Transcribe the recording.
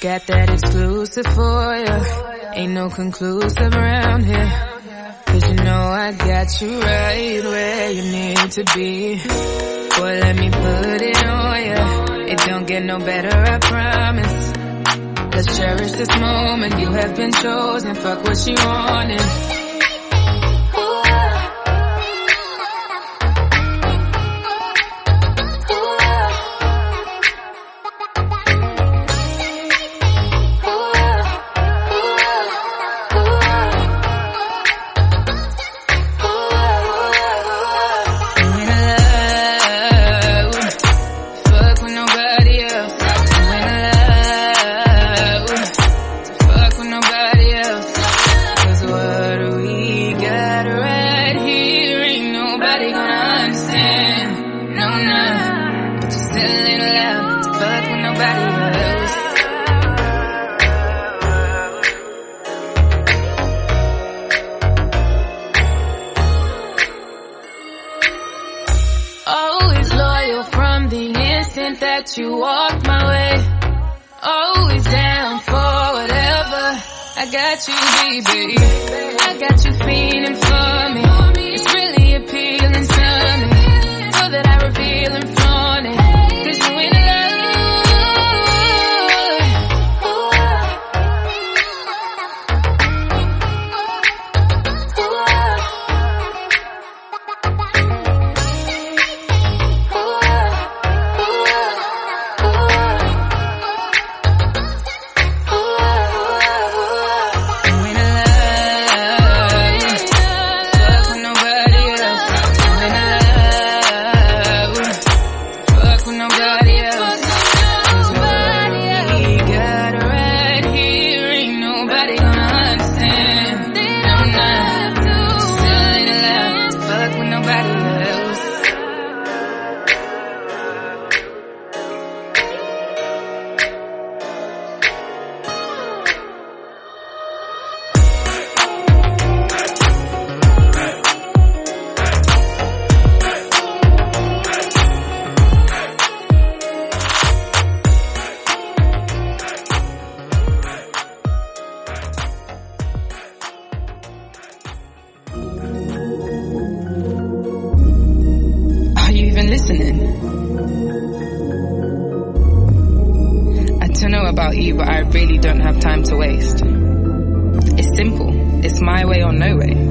got that exclusive for you. Ain't no conclusive around here. Cause you know I got you right where you need to be. Boy, let me put it on you. It don't get no better, I promise. Let's cherish this moment. You have been chosen. Fuck what you wanted. That you walked my way. Always down for whatever. I got you, baby. I got you feeling about you, but I really don't have time to waste. It's simple. It's my way or no way.